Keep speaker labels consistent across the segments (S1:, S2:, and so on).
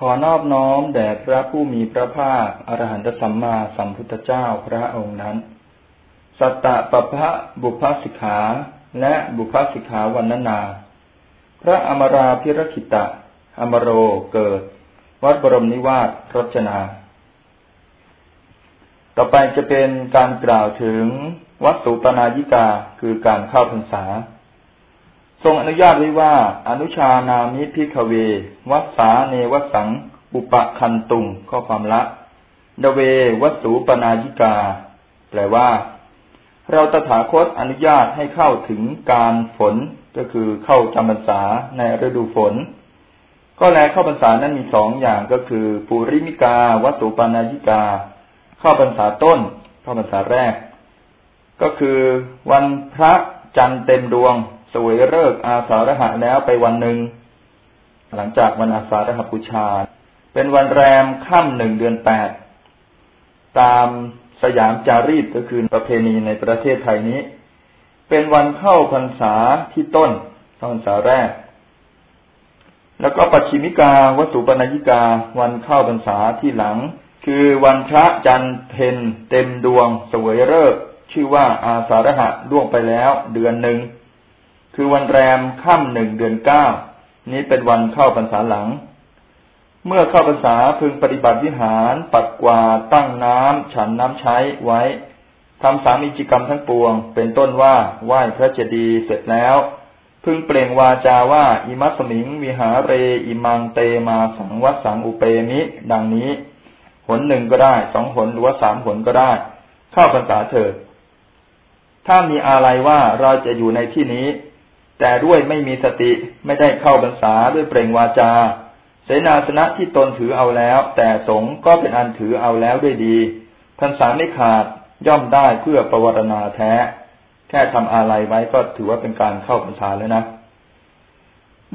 S1: ขอนอบน้อมแด่พระผู้มีพระภาคอรหันตสัมมาสัมพุทธเจ้าพระองค์นั้น สัตตะปะพะบุพสิกขาและบุพสิกขาวันนานา พระอมราพิรคิตะ อมโรเกิด วัดบรมนิวาสรจนา ต่อไปจะเป็นการกล่าวถึงวัตถุปนายิกาคือการเข้าพรรษา ทรงอนุญาตไว้ว่า อนุชานามิพิกเว วัสสาเนวสัง อุปคันตุงข้อความละดเววัสูปนายิกา แปลว่า เราตถาคตอนุญาตให้เข้าถึงการฝนก็คือเข้าจำพรรษาในฤดูฝน ก็แลเข้าพรรษานั้นมีสองอย่างก็คือ ปุริมิกา วัสูปนายิกา เข้าพรรษาต้น เข้าพรรษาแรก ก็คือวันพระจันทร์เต็มดวง สวยเลิกอาสาฬหะแล้วไปวันหนึ่ง หลังจากวันอาสาฬหบูชา เป็นวันแรมค่ำหนึ่งเดือนแปด ตามสยามจารีตก็คือประเพณีในประเทศไทยนี้ เป็นวันเข้าพรรษาที่ต้นเข้าพรรษาแรก แล้วก็ปัจฉิมิกาวัตถุปนยิกาวันเข้าพรรษาที่หลัง คือวันพระจันทร์เพนเต็มดวง สวยเลิกชื่อว่าอาสาฬหะล่วงไปแล้วเดือนหนึ่ง คือวันแรมค่ำหนึ่งเดือนเก้านี้เป็นวันเข้าพรรษาหลัง เมื่อเข้าพรรษาพึงปฏิบัติวิหาร ปัดกวาดตั้งน้ำฉันน้ำใช้ไว้ทำสามีจิกรรมทั้งปวง เป็นต้นว่าไหว้พระเจดีย์เสร็จแล้ว พึงเปล่งวาจาว่า อิมัสมิงวิหาเร อิมังเตมาสังวัสังอุเปมิ ดังนี้หนหนึ่งก็ได้สองหนหรือว่าสามหนก็ได้ เข้าพรรษาเถิด ถ้ามีอะไรว่าเราจะอยู่ในที่นี้ แต่ด้วยไม่มีสติไม่ได้เข้าบรรษาด้วยเปล่งวาจา เสนาสนะที่ตนถือเอาแล้ว แต่สงก็เป็นอันถือเอาแล้วด้วยดีพรรษาไม่ขาดย่อมได้เพื่อประวรณาแท้ แค่ทำอะไรไว้ก็ถือว่าเป็นการเข้าพรรษาแล้วนะ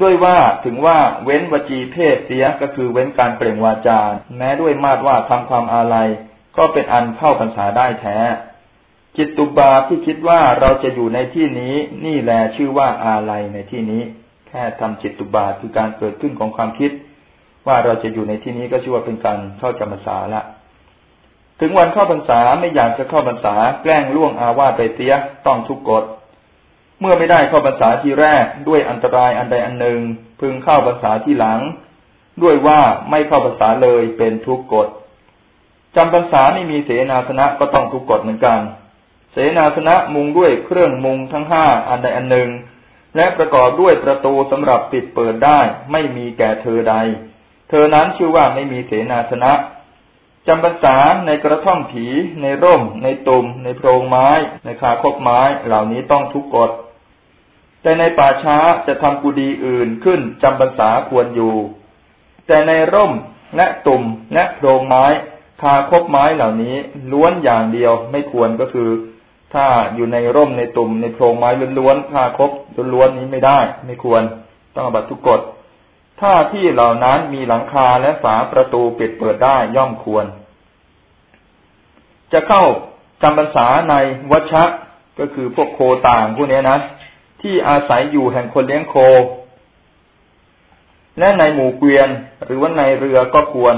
S1: ด้วยว่าถึงว่าเว้นวจีเพศเสียก็คือเว้นการเปล่งวาจา แม้ด้วยมาดว่าทำความอาลัยก็เป็นอันเข้าพรรษาได้แท้ จิตตุบาที่คิดว่าเราจะอยู่ในที่นี้ นี่แหละชื่อว่าอาลัยในที่นี้ แค่ทำจิตตุบาคือการเกิดขึ้นของความคิด ว่าเราจะอยู่ในที่นี้ก็ชื่อว่าเป็นการเข้าจำพรรษาละถึงวันเข้าพรรษาไม่อยากจะเข้าพรรษาแกล้งล่วงอาวาสไปเสียต้องทุกกฎเมื่อไม่ได้เข้าพรรษาที่แรกด้วยอันตรายอันใดอันหนึ่ง พึงเข้าพรรษาที่หลัง ด้วยว่าไม่เข้าพรรษาเลยเป็นทุกกฎจำพรรษาไม่มีเสนาสนะก็ต้องทุกกฎเหมือนกัน เสนาสนะมุงด้วยเครื่องมุงทั้งห้าอันใดอันหนึ่ง และประกอบด้วยประตูสำหรับปิดเปิดได้ ไม่มีแก่เธอใด เธอนั้นชื่อว่าไม่มีเสนาสนะจำพรรษาในกระท่อมผี ในร่ม ในตุ่ม ในโพรงไม้ ในคาคบไม้ เหล่านี้ต้องทุกกฎแต่ในป่าช้าจะทำกุดีอื่นขึ้นจำพรรษาควรอยู่ แต่ในร่มและตุ่มและโพรงไม้ คาคบไม้เหล่านี้ล้วนอย่างเดียวไม่ควรก็คือ ถ้าอยู่ในร่มในตุ่มในโพรงไม้ล้วนๆผ้าคบล้วนๆนี้ไม่ได้ ไม่ควรต้องบัตทุกกฎถ้าที่เหล่านั้นมีหลังคาและฝาประตูปิดเปิดได้ย่อมควร จะเข้าจำพรรษาในวัชชะก็คือพวกโคต่างพวกนี้นะ ที่อาศัยอยู่แห่งคนเลี้ยงโค และในหมู่เกวียนหรือว่าในเรือก็ควร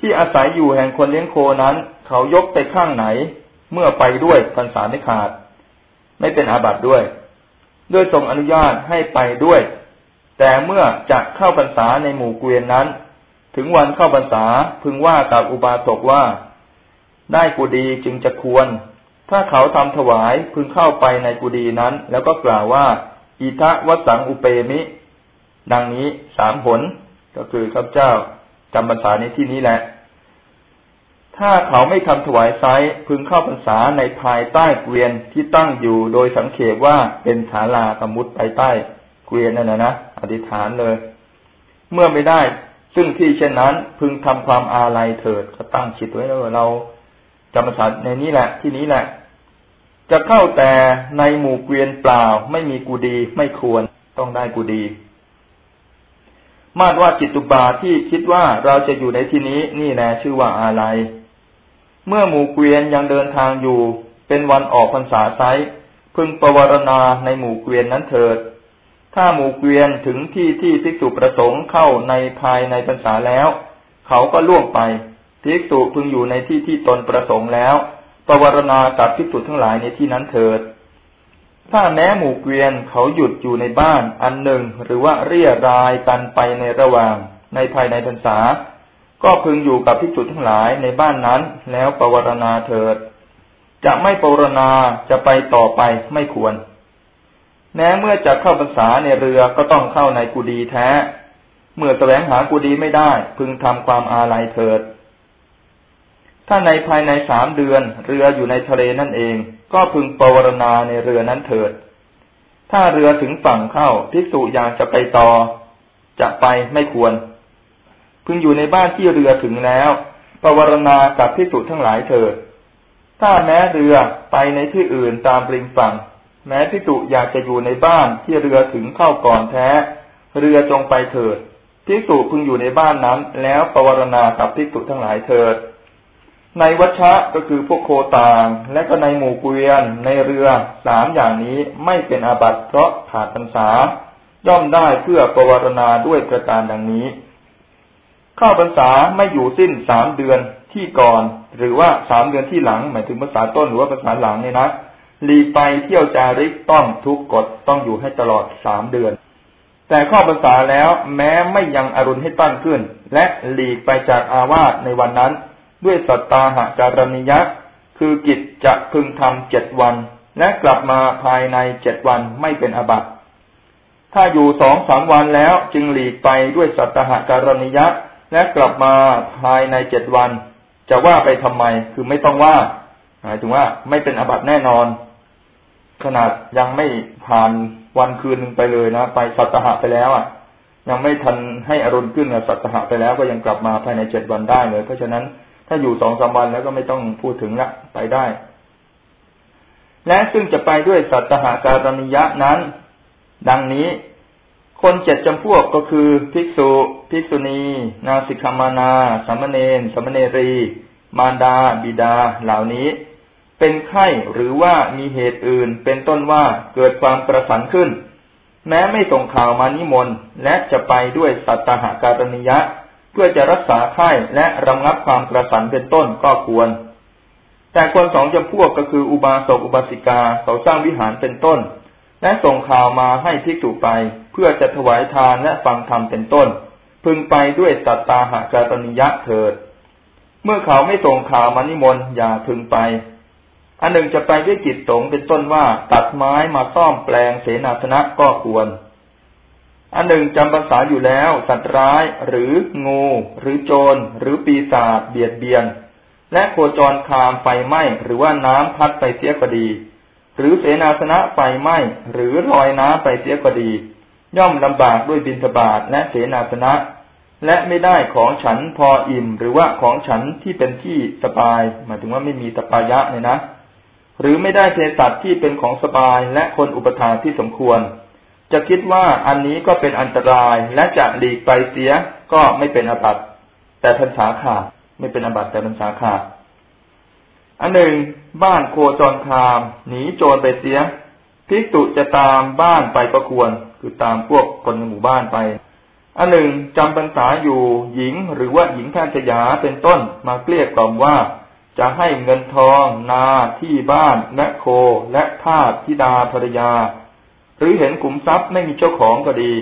S1: ที่อาศัยอยู่แห่งคนเลี้ยงโคนั้น เขายกไปข้างไหน เมื่อไปด้วยพรรษาไม่ขาด ไม่เป็นอาบัติด้วย ด้วยทรงอนุญาตให้ไปด้วย แต่เมื่อจะเข้าพรรษาในหมู่เกวียนนั้น ถึงวันเข้าพรรษาพึงว่ากับอุบาสกว่า ได้กุดีจึงจะควร ถ้าเขาทำถวายพึงเข้าไปในกุดีนั้น แล้วก็กล่าวว่า อิทะวัสังอุเปมิ ดังนี้สามผลก็คือข้าพเจ้าจำพรรษาในที่นี้แหละ ถ้าเขาไม่ทำถวายไซพึงเข้าพรรษาในภายใต้เกวียนที่ตั้งอยู่โดยสังเขตว่าเป็นศาลาสมุตไปใต้เกวียนนั่นนะนะอธิษฐานเลย เมื่อไม่ได้ ซึ่งที่เช่นนั้นพึงทำความอาลัยเถิดก็ตั้งจิตไว้แล้วเราจำพรรษาในนี้แหละ ที่นี้แหละ จะเข้าแต่ในหมู่เกวียนเปล่า ไม่มีกูดีไม่ควรต้องได้กูดีมาดว่าจิตตุบาที่คิดว่าเราจะอยู่ในที่นี้นี่แหละชื่อว่าอาลัย เมื่อหมู่เกวียนยังเดินทางอยู่ เป็นวันออกพรรษาไซพึงประวารณาในหมู่เกวียนนั้นเถิด ถ้าหมู่เกวียนถึงที่ที่ภิกษุประสงค์เข้าในภายในพรรษาแล้ว เขาก็ล่วงไปภิกษุพึงอยู่ในที่ที่ตนประสงค์แล้ว ประวรณากับภิกษุทั้งหลายในที่นั้นเถิด ถ้าแม้หมู่เกวียนเขาหยุดอยู่ในบ้านอันหนึ่งหรือว่าเรียรายกันไปในระหว่างในภายในพรรษา ก็พึงอยู่กับภิกษุทั้งหลายในบ้านนั้น แล้วประวรณาเถิด จะไม่ปรวรณาจะไปต่อไปไม่ควร แม้เมื่อจะเข้าภาษาในเรือก็ต้องเข้าในกุดีแท้ เมื่อแสวงหากุดีไม่ได้ พึงทำความอาลัยเถิด ถ้าในภายในสามเดือนเรืออยู่ในทะเลนั่นเอง ก็พึงปวารณาในเรือนั้นเถิด ถ้าเรือถึงฝั่งเข้าภิกษุอยากจะไปต่อ จะไปไม่ควร พึงอยู่ในบ้านที่เรือถึงแล้วปวารณากับภิกษุทั้งหลายเถิด ถ้าแม้เรือไปในที่อื่นตามริมฝั่ง แม้พิจุอยากจะอยู่ในบ้านที่เรือถึงเข้าก่อนแท้ เรือจงไปเถิดพิจุพึงอยู่ในบ้านนั้น แล้วปวารณากับพิจุทั้งหลายเถิด ในวัชะก็คือพวกโคต่างและก็ในหมู่เกวียนในเรือสามอย่างนี้ไม่เป็นอาบัติเพราะขาดพรรษาย่อมได้เพื่อปวารณาด้วยประการดังนี้ เข้าพรรษาไม่อยู่สิ้นสามเดือนที่ก่อน หรือว่าสามเดือนที่หลัง หมายถึงภาษาต้นหรือว่าภาษาหลังเนี่ยนะหลีไปเที่ยวจาริกต้องทุกกฎต้องอยู่ให้ตลอดสามเดือน แต่ข้อภาษาแล้วแม้ไม่ยังอรุณให้ตั้งขึ้น และหลีกไปจากอาวาสในวันนั้น ด้วยสัตตาหาการณิยะคือกิจจะพึงทำเจ็ดวัน และกลับมาภายในเจ็ดวันไม่เป็นอบัติถ้าอยู่สองสามวันแล้วจึงหลีกไปด้วยสัตตหาการณิยะ และกลับมาภายในเจ็ดวัน จะว่าไปทำไม คือไม่ต้องว่าหมายถึงว่าไม่เป็นอบัตแน่นอน ขนาดยังไม่ผ่านวันคืนหนึ่งไปเลยนะ ไปสัตหะไปแล้วอะ ยังไม่ทันให้อรุณขึ้นกับสัตหะไปแล้วก็ยังกลับมาภายในเจ็ดวันได้เลย เพราะฉะนั้นถ้าอยู่สองสามวันแล้วก็ไม่ต้องพูดถึงละไปได้ และซึ่งจะไปด้วยสัตหะการณิยะนั้น ดังนี้ คนเจ็ดจำพวกก็คือ ภิกษุ ภิกษุณี นาสิกขามานาสามเณรสามเณรี มารดา บิดา เหล่านี้ เป็นไข้หรือว่ามีเหตุอื่น เป็นต้นว่าเกิดความประสันขึ้น แม้ไม่ส่งข่าวมานิมนต์และจะไปด้วยสัตหาการณิยะ เพื่อจะรักษาไข้และระงับความประสันเป็นต้นก็ควร แต่คนสองจำพวกก็คืออุบาสกอุบาสิกาเขาสร้างวิหารเป็นต้น และส่งข่าวมาให้ภิกษุไป พื่อจะถวายทานและฟังธรรมเป็นต้น พึงไปด้วยสัตตาหาการณิยะเถิด เมื่อเขาไม่ส่งข่าวมานิมนต์อย่าพึงไป อันหนึ่งจะไปด้วยกิจสงเป็นต้นว่าตัดไม้มาซ่อมแปลงเสนาสนะก็ควร อันหนึ่งจำภาษาอยู่แล้ว สัตว์ร้ายหรืองู หรือโจร หรือปีศาจเบียดเบียน และโคจรคามไฟไหม้หรือว่าน้ำพัดไปเสียก็ดี หรือเสนาสนะไฟไหม้หรือลอยน้ำไปเสียก็ดี ย่อมลำบากด้วยบินทบาทและเสนาสนะ และไม่ได้ของฉันพออิ่ม หรือว่าของฉันที่เป็นที่สบาย หมายถึงว่าไม่มีตปายะเนี่ยนะ หรือไม่ได้เภสัชที่เป็นของสบายและคนอุปทานที่สมควร จะคิดว่าอันนี้ก็เป็นอันตรายและจะหลีกไปเสียก็ไม่เป็นอบัตแต่พันษาขาดไม่เป็นอบัตแต่พันษาขาดอันหนึ่ง บ้านโคจรคาม หนีโจรไปเสียภิกษุจะตามบ้านไปก็ควร คือตามพวกคนในหมู่บ้านไปอันหนึ่งจำพรรษาอยู่หญิงหรือว่าหญิงแพทย์ยาเป็นต้นมาเกลี้ยกล่อมว่า จะให้เงินทองนาที่บ้านและโคและทาสธิดาภรรยา หรือเห็นขุมทรัพย์ไม่มีเจ้าของก็ดี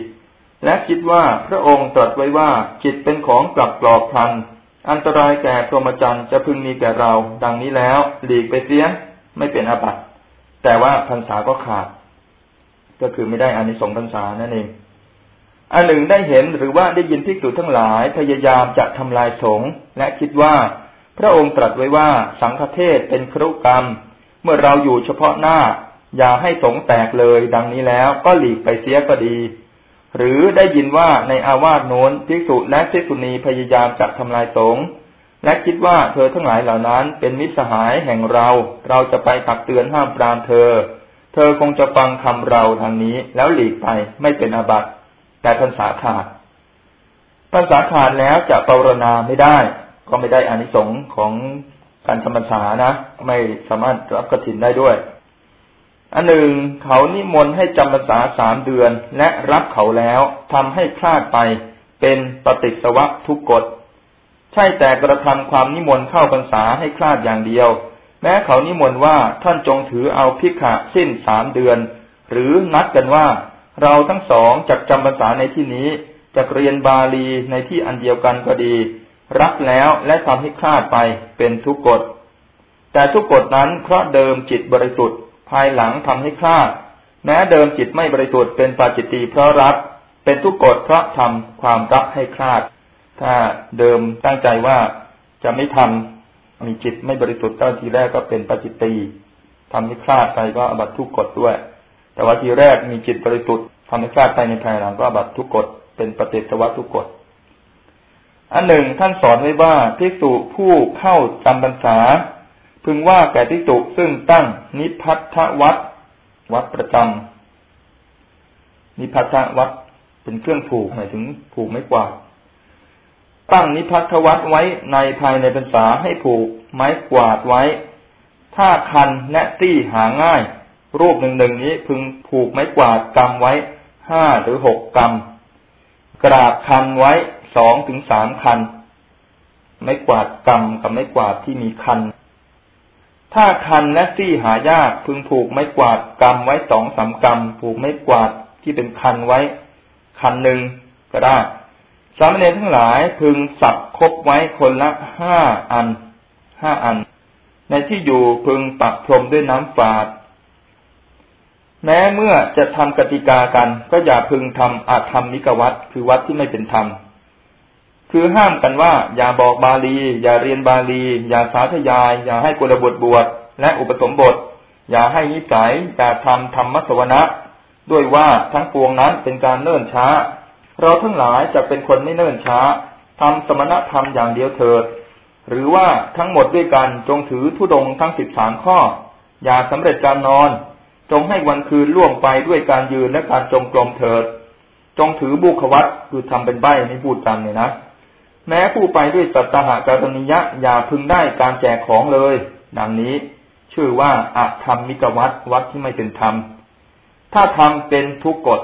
S1: และคิดว่าพระองค์ตรัสไว้ว่าจิตเป็นของกลับกรอบพัน อันตรายแก่พรหมจรรย์จะพึงมีแก่เรา ดังนี้แล้ว หลีกไปเสียไม่เป็นอาบัติแต่ว่าพรรษาก็ขาด ก็คือไม่ได้อานิสงส์พรรษานั่นเองอันหนึ่งได้เห็นหรือว่าได้ยินภิกษุทั้งหลายพยายามจะทำลายสงฆ์และคิดว่า พระองค์ตรัสไว้ว่าสังฆเทศเป็นครุกรรม เมื่อเราอยู่เฉพาะหน้า อย่าให้สงแตกเลยดังนี้แล้วก็หลีกไปเสียก็ดี หรือได้ยินว่าในอาวาสโน้นภิกษุและภิกษุณีพยายามจะทำลายสงและคิดว่าเธอทั้งหลายเหล่านั้นเป็นมิตรสหายแห่งเรา เราจะไปตักเตือนห้ามปรามเธอ เธอคงจะฟังคำเราทางนี้แล้วหลีกไปไม่เป็นอาบัติแต่ภาษาขาดภาษาขาดแล้วจะปรณาไม่ได้ ก็ไม่ได้อานิสงส์ของการธรรมษานะ ไม่สามารถรับกฐินได้ด้วย อันหนึ่งเขานิมนต์ให้จำพรรษาสามเดือน และรับเขาแล้วทำให้พลาดไปเป็นปฏิสวะทุกกฎ ใช่แต่กระทำความนิมนต์เข้าพรรษาให้คลาดอย่างเดียว แม้เขานิมนต์ว่าท่านจงถือเอาพิกขะสิ้นสามเดือน หรือนัดกันว่าเราทั้งสองจักจำพรรษาในที่นี้จะเรียนบาลีในที่อันเดียวกันก็ดี รักแล้วและทำให้คลาดไปเป็นทุกกฎ แต่ทุกกฎนั้นเพราะเดิมจิตบริสุทธิ์ ภายหลังทำให้คลาด แม้เดิมจิตไม่บริสุทธิ์เป็นปาจิตตีเพราะรัก เป็นทุกกฎเพราะทำความรักให้คลาด ถ้าเดิมตั้งใจว่าจะไม่ทำ มีจิตไม่บริสุทธิ์ตั้งทีแรกก็เป็นปจิตตีทำให้คลาดไปก็อบัตทุกกฎด้วย แต่ว่าทีแรกมีจิตบริสุทธิ์ทำให้คลาดไปในภายหลังก็อบัตทุกกฎเป็นปฏิสวัตทุกกฎอันหนึ่งท่านสอนไว้ว่าภิกษุผู้เข้าจำพรรษา พึงว่าแก่ภิกษุซึ่งตั้งนิพัทธวัดวัดประจำนิพัทธวัดเป็นเครื่องผูกหมายถึงผูกไม้กวาด ตั้งนิพัทธวัดไว้ในภายในพรรษาให้ผูกไม้กวาดไว้ ถ้าคันและตี้หาง่าย รูปหนึ่งหนึ่งนี้พึงผูกไม้กวาดกำไว้ห้าหรือหกกำกราบคันไว้สองถึงสามคัน ไม่กวาดกำกับไม่กวาดที่มีคัน ถ้าคันและซี่หายากพึงผูกไม้กวาดกำไว้สองสามกำผูกไม้กวาดที่เป็นคันไว้ คันหนึ่งก็ได้ สามเณรทั้งหลายพึงสับคบไว้คนละห้าอันห้าอัน ในที่อยู่พึงปักพรมด้วยน้ำฝาด แม้เมื่อจะทำกติกากันก็อย่าพึงทำอาธรรมนิกวัตคือวัดที่ไม่เป็นธรรม คือห้ามกันว่า อย่าบอกบาลี อย่าเรียนบาลี อย่าสาธยาย อย่าให้กุลบุตรบวชและอุปสมบท อย่าให้นิสัยอย่าทำธรรมสวนะด้วยว่าทั้งปวงนั้นเป็นการเนิ่นช้า เราทั้งหลายจะเป็นคนไม่เนิ่นช้าทำสมณธรรมอย่างเดียวเถิด หรือว่าทั้งหมดด้วยกันจงถือทุดงทั้งสิบสามข้อ อย่าสำเร็จการนอน จงให้วันคืนล่วงไปด้วยการยืนและการจงกรมเถิด จงถือบุควัตคือทำเป็นใบไม่พูดกันเนี่ยนะแม้ผู้ไปด้วยสัตหาการณิยะอย่าพึงได้การแจกของเลย ดังนี้ ชื่อว่าอาธรรมมิกวัตวัดที่ไม่เป็นธรรม ถ้าทำเป็นทุกกฎ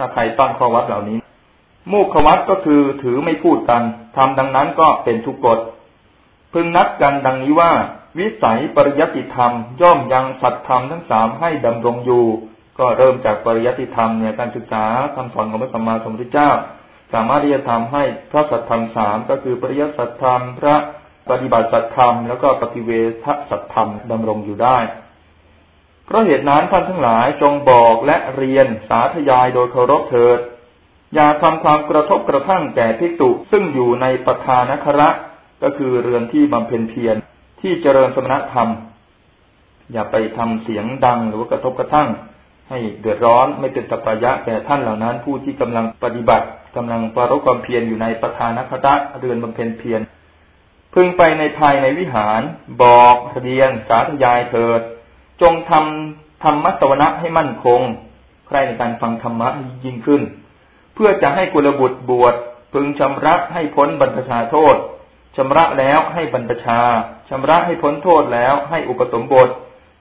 S1: ถ้าใครตั้งข้อวัดเหล่านี้มุขวัตก็คือถือไม่พูดกันทำดังนั้นก็เป็นทุกกฎพึงนัดกันดังนี้ว่า วิสัยปริยติธรรม ย่อมยังสัตธรรมทั้งสามให้ดำรงอยู่ ก็เริ่มจากปริยติธรรมเนี่ยการศึกษาคำสอนของพระสัมมาสัมพุทธเจ้า สามารถที่จะทำให้พระสัตธรรมสามก็คือปริยัติสัตธรรม พระปฏิบัติสัตธรรม แล้วก็ปฏิเวทสัตธรรมดำรงอยู่ได้ เพราะเหตุนั้นท่านทั้งหลายจงบอกและเรียนสาธยายโดยเคารพเถิด อย่าทำความกระทบกระทั่งแก่ภิกษุซึ่งอยู่ในปทานคระ ก็คือเรือนที่บำเพ็ญเพียรที่เจริญสมณธรรม อย่าไปทำเสียงดังหรือว่ากระทบกระทั่ง ให้เดือดร้อนไม่เป็นตปายะแก่ท่านเหล่านั้น ผู้ที่กำลังปฏิบัติกำลังปรกความเพียรอยู่ในประธานคตะเรือนบำเพ็ญเพียรพึงไปในภายในวิหาร บอกเรียนสาธยายเถิด จงทำธรรมสวนะให้มั่นคง ใครในการฟังธรรมะยิ่งขึ้น เพื่อจะให้กุลบุตรบวชพึงชำระให้พ้นบรรพชาโทษชำระแล้วให้บรรพชาชำระให้พ้นโทษแล้วให้อุปสมบท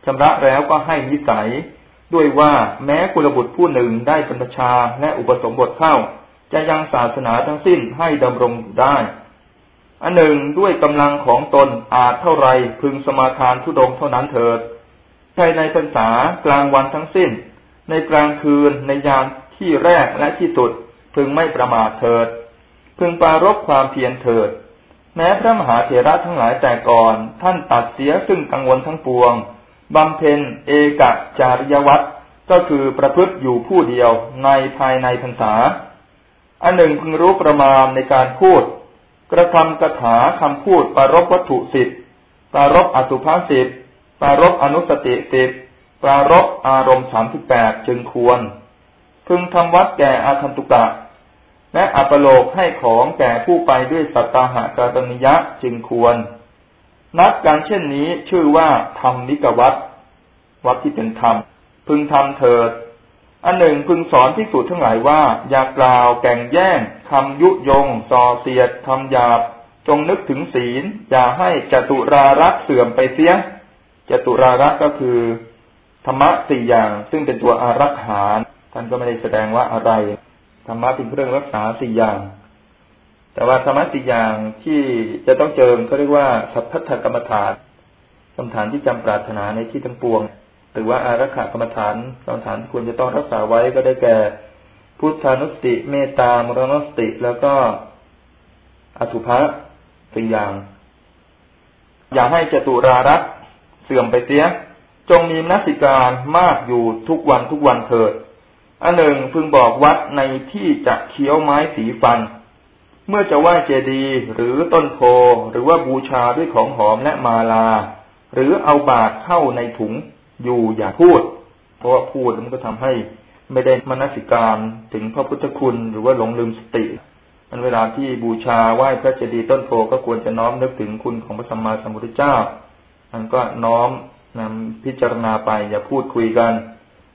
S1: ชำระแล้วก็ให้นิสัย ด้วยว่าแม้กุลบุตรผู้หนึ่งได้บรรพชาและอุปสมบทเข้า จะยังศาสนาทั้งสิ้นให้ดำรงได้ อันหนึ่งด้วยกำลังของตนอาจเท่าไรพึงสมาทานทุดงเท่านั้นเถิด ภายในพรรษากลางวันทั้งสิ้น ในกลางคืนในยามที่แรกและที่สุด พึงไม่ประมาทเถิด พึงปารบความเพียรเถิด แม้พระมหาเถระทั้งหลายแต่ก่อน ท่านตัดเสียซึ่งกังวลทั้งปวงบำเพ็ญเอกจาริยวัตรก็คือประพฤติอยู่ผู้เดียวในภายในพรรษา อันหนึ่งพึงรู้ประมาณในการพูด กระทำกถาคำพูดปารบวัตถุสิทธิ์ปารบอสุภาสิทธิ์ ปารบอนุสติสิทธิ์ปารบอารมณ์สามสิบแปดจึงควร พึงทำวัดแก่อาคันตุกะ และอัปโลกให้ของแก่ผู้ไปด้วยสัตตาหากาตนิยะจึงควร นัดการเช่นนี้ชื่อว่าธรรมนิกวัตวัดที่เป็นธรรม พึงทำเถิด อันหนึ่งพึงสอนพิสูจทั้งหลายว่า อย่ากล่าวแก่งแย่งคำยุยงส่อเสียดทำหยาบ จงนึกถึงศีล อย่าให้จตุรารักเสื่อมไปเสีย จตุรารักก็คือธรรมะสี่อย่างซึ่งเป็นตัวอารักขาท่านก็ไม่ได้แสดงว่าอะไรธรรมะเป็นเครื่องรักษาสี่อย่าง แต่ว่าธรรมะสี่อย่างที่จะต้องเจริญก็เรียกว่าสัพพทกรรมฐานกรรมฐานที่จำปรารถนาในที่ทั้งปวง หรือว่าอารักขากรรมฐานกรรมฐานควรจะต้องรักษาไว้ก็ได้แก่พุทธานุสติเมตตามรณสติแล้วก็อสุภะสี่อย่าง อย่าให้จตุรารัก เสื่อมไปเสีย จงมีนักสิการมากอยู่ทุกวันทุกวันเถิดอันหนึ่งพึงบอกวัดในที่จะเคี้ยวไม้สีฟัน เมื่อจะไหว้เจดีย์หรือต้นโพหรือว่าบูชาด้วยของหอมและมาลา หรือเอาบาตรเข้าในถุงอยู่อย่าพูด เพราะว่าพูดมันก็ทำให้ไม่ได้มนสิการถึงพระพุทธคุณหรือว่าหลงลืมสติมันเวลาที่บูชาไหว้พระเจดีย์ต้นโพก็ควรจะน้อมนึกถึงคุณของพระสัมมาสัมพุทธเจ้า มันก็น้อมนำพิจารณาไปอย่าพูดคุยกัน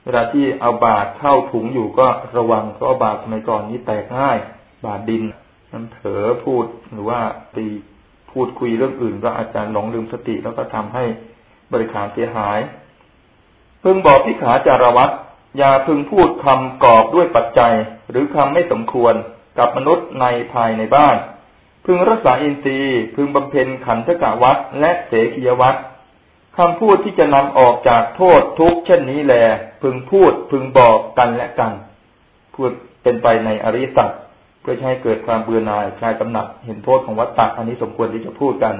S1: เวลาที่เอาบาตรเข้าถุงอยู่ก็ระวังเพราะบาตรสมัยก่อนนี้แตกง่าย บาตรดินมันเผลอพูดหรือว่าตีพูดคุยเรื่องอื่นก็อาจจะหลงลืมสติแล้วก็ทำให้บริขารเสียหาย พึงบอกพิขาจารวัตอย่าพึงพูดคำกอบด้วยปัจจัย หรือคำไม่สมควรกับมนุษย์ในภายในบ้าน พึงรักษาอินทรีย์พึงบำเพ็ญขันธกะวัดและเสกียวัดคำพูดที่จะนำออกจากโทษทุกเช่นนี้แล พึงพูดพึงบอกกันและกัน พูดเป็นไปในอริสัตเพื่อให้เกิดความเบื่อหน่ายคลายกำหนัดเห็นโทษของวัฏฏะอันนี้สมควรที่จะพูดกัน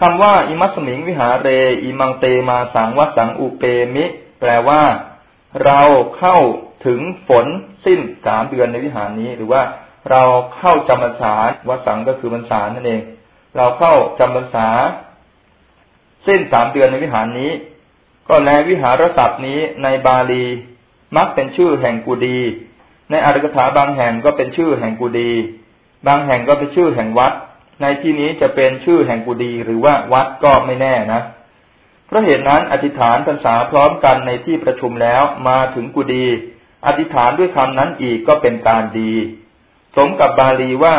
S1: คำว่าอิมัสมิงวิหาเรอิมังเตมาสังวัสังอุเปมิ แปลว่า เราเข้าถึงฝนสิ้นสามเดือนในวิหารนี้ หรือว่า เราเข้าจำพรรษาวัสังก็คือพรรษานั่นเอง เราเข้าจำพรรษาสิ้นสามเดือนในวิหารนี้ ก็แลวิหารศัพท์นี้ในบาลีมักเป็นชื่อแห่งกูดี ในอารกถาบางแห่งก็เป็นชื่อแห่งกูดี บางแห่งก็เป็นชื่อแห่งวัด ในที่นี้จะเป็นชื่อแห่งกูดีหรือว่าวัดก็ไม่แน่นะเพราะเหตุนั้นอธิษฐานพรรษาพร้อมกันในที่ประชุมแล้วมาถึงกูดี อธิษฐานด้วยคำนั้นอีกก็เป็นการดี สมกับบาลีว่า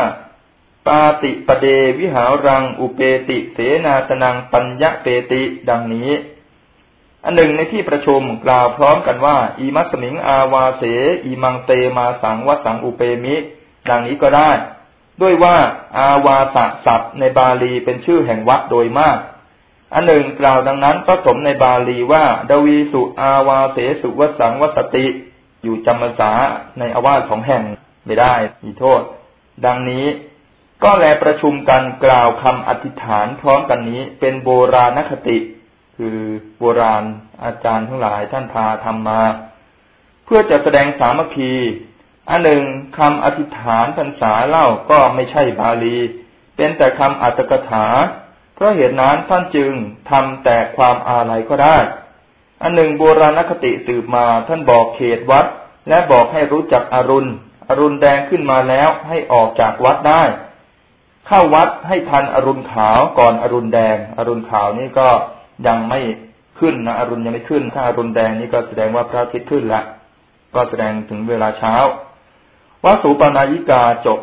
S1: ปาติปเดวิหารัง อุเปติเสนาสนังปัญญะเปติดังนี้ อันหนึ่งในที่ประชุมกล่าวพร้อมกันว่า อีมัสมิงอาวาเส อีมังเตมาสังวัสังอุเปมิ ดังนี้ก็ได้ ด้วยว่าอาวาสศัพท์ในบาลีเป็นชื่อแห่งวัดโดยมากอันหนึ่งกล่าวดังนั้นก็สมในบาลีว่าดวีสุอาวาเสสุวสังวัสติ อยู่จำพรรษาในอาวาสของแห่ง ไม่ได้มีโทษ ดังนี้ก็แลประชุมกันกล่าวคำอธิษฐานพร้อมกันนี้เป็นโบราณคติ คือโบราณอาจารย์ทั้งหลายท่านพาทำมา เพื่อจะแสดงสามัคคีอันหนึ่งคำอธิษฐานพรรษาเล่าก็ไม่ใช่บาลี เป็นแต่คำอัตถกถา เพราะเหตุนั้นท่านจึงทำแต่ความอาลัยก็ได้ อันหนึ่งโบราณคติสืบมาท่านบอกเขตวัด และบอกให้รู้จักอรุณ รุณแดงขึ้นมาแล้วให้ออกจากวัดได้ เข้าวัดให้ทันอรุณขาวก่อนอรุณแดง อรุณขาวนี่ก็ยังไม่ขึ้นนะอรุณยังไม่ขึ้น ถ้าอรุณแดงนี่ก็แสดงว่าพระอาทิตย์ขึ้นละก็แสดงถึงเวลาเช้าวัสุปนายิกาจบ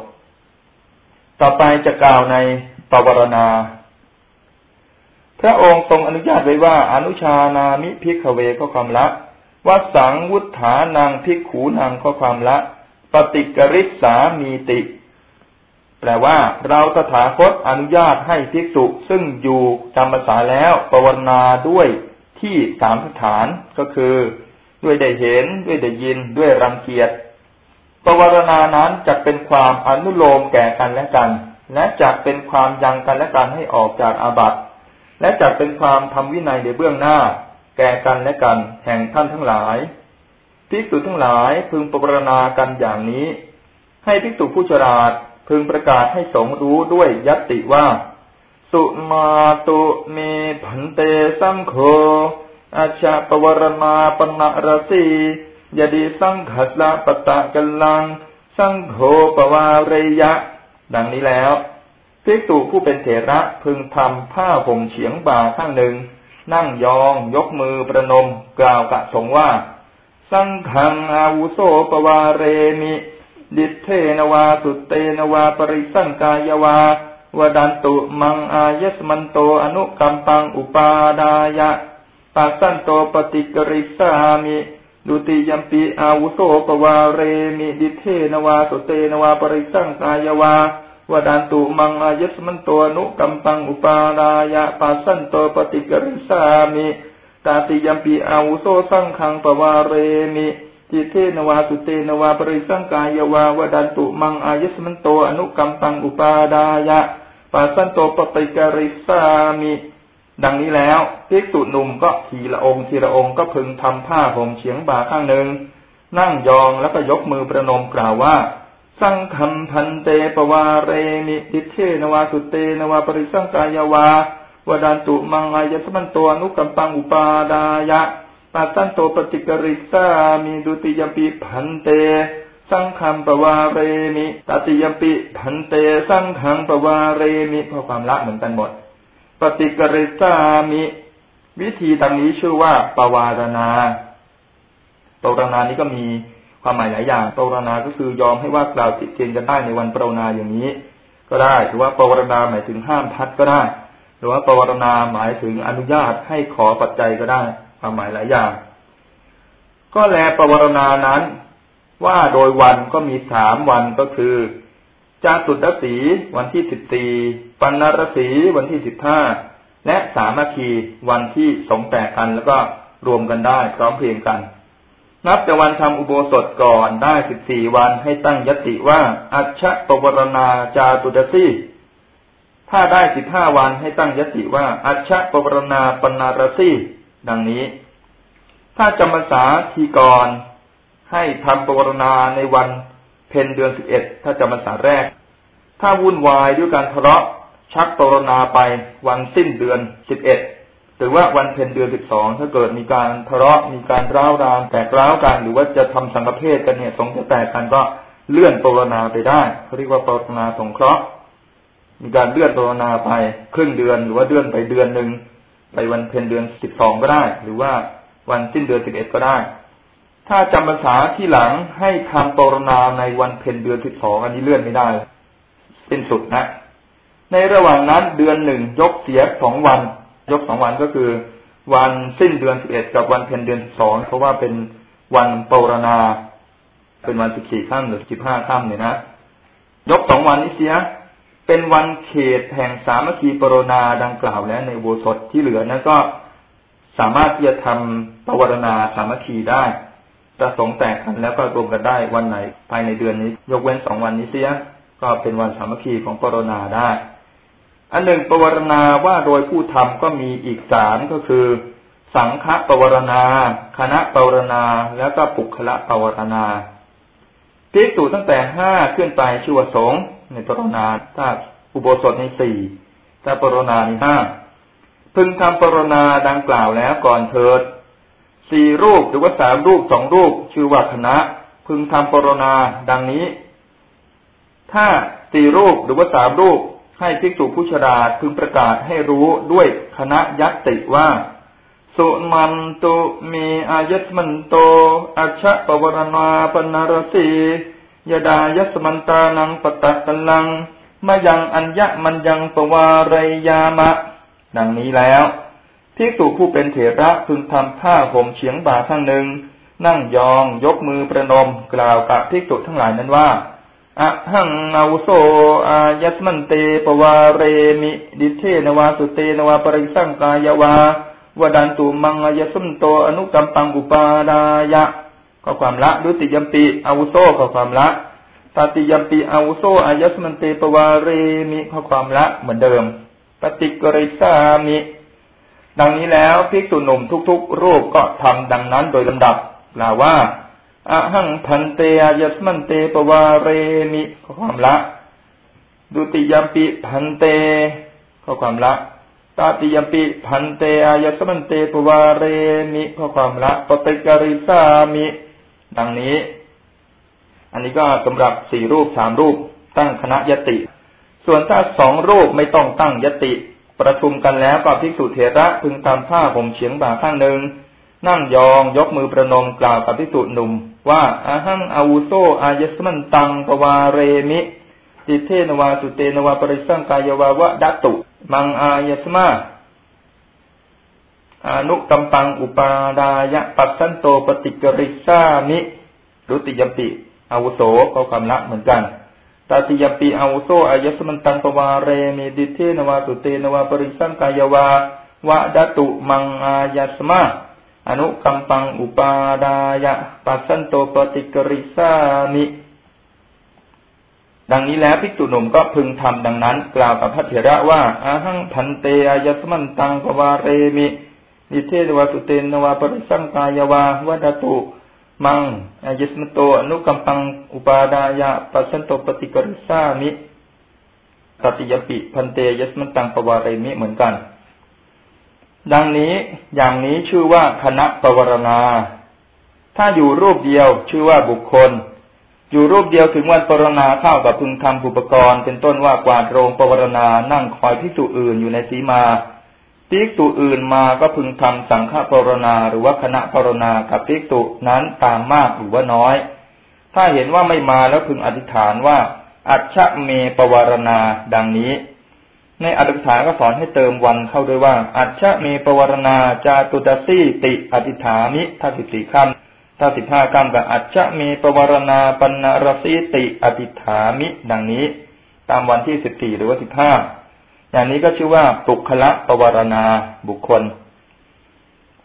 S1: ต่อไปจะกล่าวในปวารณา พระองค์ทรงอนุญาตไว้ว่า อนุชานามิพิกเวก็ความละวัสังวุฒานางพิกขูนางก็ความละ ปฏิกริษามีติ แปลว่า เราตถาคตอนุญาตให้ภิกษุซึ่งอยู่จำภาษาแล้วปวารณาด้วยที่สามสถานก็คือ ด้วยได้เห็นด้วยได้ยินด้วยรังเกียจปวารณานั้นจะเป็นความอนุโลมแก่กันและกัน และจะเป็นความยังกันและกันให้ออกจากอาบัติและจัดเป็นความทำวินัยในเบื้องหน้า แก่กันและกันแห่งท่านทั้งหลาย ภิกษุทั้งหลายพึงปรารณากันอย่างนี้ ให้ภิกษุผู้ฉลาดพึงประกาศให้สงรู้ด้วยยัตติว่า สุมาตุเมผันเตสังโฆอาชาปวรมาปณรสียดีสังขัสละปตะกัลลัง สังโฆปวารยะ ดังนี้แล้วภิกษุผู้เป็นเถระพึงทำผ้าห่มเฉียงบ่าข้างหนึ่ง นั่งยองยกมือประนม กล่าวกะสงว่า สังขังอาวุโสปวาเรมิดิเทนวาสุเตนวาปริสังกายวาวดันตุมังอายสมันโตอนุกัมปังอุปาดายะปัสสันโตปฏิกริสามิดุติยัมปีอาวุโสปวาเรมิดิเทนวาสุเตนวาปริสังกายวาวดันตุมังอายสมันตัวนุกัมปังอุปาดายะปัสสันโตปฏิกริสามิ ตาติยมปีอาวุโสสังขังปวาเรมิจิเทนวาสุเตนวาปริสังกายวาวดันตุมังอายสมันโตอนุกัมปังอุปาดายะปัสสันโตปฏิกริสามิ ดังนี้แล้วภิกษุหนุ่มก็ทีละองค์ทีละองค์ก็พึงทำผ้าห่มเฉียงบ่าข้างหนึ่ง นั่งยองแล้วก็ยกมือประนมกล่าวว่า สังคำพันเตปวาเรมิติเทนวาสุเตนวาปริสังกายวา วดันตุมังอายสมันตัวนุกัมปังอุปาดายะปัสันโตปฏิกริสามีดุติยปิพันเต สังคัมปวาเรมิตติยปิพันเต สังขังปวาเรมิเพราะความละเหมือนกันหมด ปฏิกริสามิวิธีดังนี้ชื่อว่าปวารณาปวารณานี้ก็มีความหมายหลายอย่างปวารณาก็คือยอมให้ว่ากล่าวติเตียนกันได้ในวันปรณาอย่างนี้ ก็ได้หรือว่าปวารณาหมายถึงห้ามพัดก็ได้ หรือว่าปวารณาหมายถึงอนุญาตให้ขอปัจจัยก็ได้ความหมายหลายอย่าง ก็แลปวารณานั้น ว่าโดยวันก็มีสามวันก็คือจาตุดสีวันที่สิบสี่ปันนรสีวันที่สิบห้าและสามัคคีวันที่สงแตกกันแล้วก็รวมกันได้พร้อมเพรียงกัน นับแต่วันทำอุโบสถก่อนได้สิบสี่วันให้ตั้งยติว่าอัชชะปวรณาจาตุดสี ถ้าได้สิบห้าวันให้ตั้งยติว่า อัชชะปวรณาปนารสีดังนี้ ถ้าจำพรรษาทีก่อนให้ทำปวรณาในวันเพนเดือนสิบเอ็ดถ้าจำพรรษาแรก ถ้าวุ่นวายด้วยการทะเลาะชักตรนาไปวันสิ้นเดือนสิบเอ็ดหรือว่าวันเพ็ญเดือนสิบสองถ้าเกิดมีการทะเลาะมีการร้าวรานแตกร้าวกัน หรือว่าจะทำสังฆเพศกันเนี่ยสงจะแตกกันก็เลื่อนตรนาไปได้เขาเรียกว่าตรนาสงเคราะห์ มีการเลื่อนตรนาไปครึ่งเดือนหรือว่าเดือนไปเดือนหนึ่งไปวันเพ็ญเดือนสิบสองก็ได้ หรือว่าวันสิ้นเดือนสิบเอ็ดก็ได้ ถ้าจำภาษาที่หลังให้ทำตรนาในวันเพ็ญเดือนสิบสองอันนี้เลื่อนไม่ได้สิ้นสุดนะ ในระหว่างนั้นเดือนหนึ่งยกเสียสองวัน ยกสองวันก็คือ วันสิ้นเดือนสิบเอ็ดกับวันเพ็ญเดือนสองเพราะว่าเป็นวันปรณาเป็นวันสิบสี่ข้ามหรือสิบห้าข้ามเนี่ยนะ ยกสองวันนี้เสีย เป็นวันเขตแห่งสามัคคีปรณาดังกล่าวแล้วในโบสถที่เหลือนั้นก็สามารถที่จะทำปวารณาสามัคคีได้จะสงแตกกันแล้วก็รวมกันได้วันไหนภายในเดือนนี้ ยกเว้นสองวันนี้เสียก็เป็นวันสามัคคีของปรณาได้ อันหนึ่งปวารณาว่าโดยผู้ทำก็มีอีกสามก็คือ สังฆปวารณา คณะปวารณาแล้วก็ปุคละปวารณาพิสูจตั้งแต่ห้าขึ้นไปชื่อว่าสง ในปรณาถ้าอุโบสถในสี่ถ้าปรณาในห้าพึงทำปรณาดังกล่าวแล้วก่อนเถิดสี่รูปหรือว่าสามรูปสองรูป ชื่อว่าคณะ พึงทำปรณาดังนี้ ถ้าสี่รูปหรือว่าสามรูป ให้ภิกษุผู้ฉลาพึงประกาศให้รู้ด้วยคณะยัตติว่า สุมันตุมีอายัสมันโต อัชะปวรณาปนารสี ยดายัสมันตานังปตะกัลังมายังอัญญะมันยังปวารยามะ ดังนี้แล้วภิกษุผู้เป็นเถระพึงทำผ้าห่มเฉียงบ่าข้างหนึ่ง นั่งยองยกมือประนมกล่าวกับภิกษุทั้งหลายนั้นว่าอะหังอาวุโสอายัสมันเตปวาเรมิดิเทนวาสุเตนวาปริสังกายวาวดันตุมังอายัสมโตอนุกัมปังอุปาดายะ ข้อความละดุติยมปีอาวุโสข้อความละตติยมปีอาวุโสอายัสมันเตปวาเรมิข้อความละเหมือนเดิม ปฏิกริสามิ ดังนี้แล้วภิกษุหนุ่มทุกๆรูปก็ทำดังนั้นโดยลำดับกล่าวว่าอะหังพันเตอายัสมันเตปวาเรมิข้อความละ ดุติยมปิพันเตข้อความละตาติยมปิพันเตอายัสมันเตปวาเรมิข้อความละปฏิกริสามิ ดังนี้ อันนี้ก็สำหรับสี่รูปสามรูปตั้งคณะยติ ส่วนถ้าสองรูปไม่ต้องตั้งยติ ประชุมกันแล้วก็ภิกษุเถระพึงตามผ้าผมเฉียงบ่าข้างหนึ่ง นั่งยองยกมือประนมกล่าวกับภิกษุหนุ่ม ว่าอาหังอาวุโสอายสมันตังปวาเรมิติเทนวาสุเตนวาปริสังกายวาวะดัตุ มังอายสมา อนุกัมปังอุปาดายะปัสสันโตปฏิกริสามิรุติยปิอาวุโสก็ความละเหมือนกันตติยปิอาวุโสอายสมันตังปวาเรมีดิเทนวาตุเตนวาปริสังกายวาวะดตุมังอายสมาอนุกัมปังอุปาดายะปัสสันโตปฏิกริสามิดังนี้แล้วภิกษุหนุ่มก็พึงทำดังนั้น กล่าวกับพระเถระว่าอาหังพันเตอายสมันตังปวาเรมิ นิเทศวาตุเตนวาปริสังกายวาวัดตุ มังอายสมโตอนุกัมปัง อุปาดายะปัสสันโตปฏิกริสามิตติยปิพันเตยสมันตังปวารมิเหมือนกัน ดังนี้อย่างนี้ชื่อว่าคณะปวารณา ถ้าอยู่รูปเดียวชื่อว่าบุคคล อยู่รูปเดียวถึงวันปรณาเข้ากับพึงทำอุปกรณ์ เป็นต้นว่ากวาดโรงปวารณานั่งคอยพิสูจอื่นอยู่ในสีมา ภิกษุอื่นมาก็พึงทำสังฆปรณาหรือว่าคณะปรณากับภิกษุนั้นตามมากหรือว่าน้อย ถ้าเห็นว่าไม่มาแล้วพึงอธิษฐานว่า อัจฉเมปวารณาดังนี้ ในอธิษฐานก็สอนให้เติมวันเข้าด้วยว่า อัจฉเมปวารณาจาตุตสีติอธิษฐานิถ้าสิบสี่คำถ้าสิบห้าคำกับอัจฉเมปวารณาปันรสีติอธิษฐามิ ดังนี้ ตามวันที่สิบสี่หรือว่าสิบห้า อย่างนี้ก็ชื่อว่าปุคละปวารณาบุคคล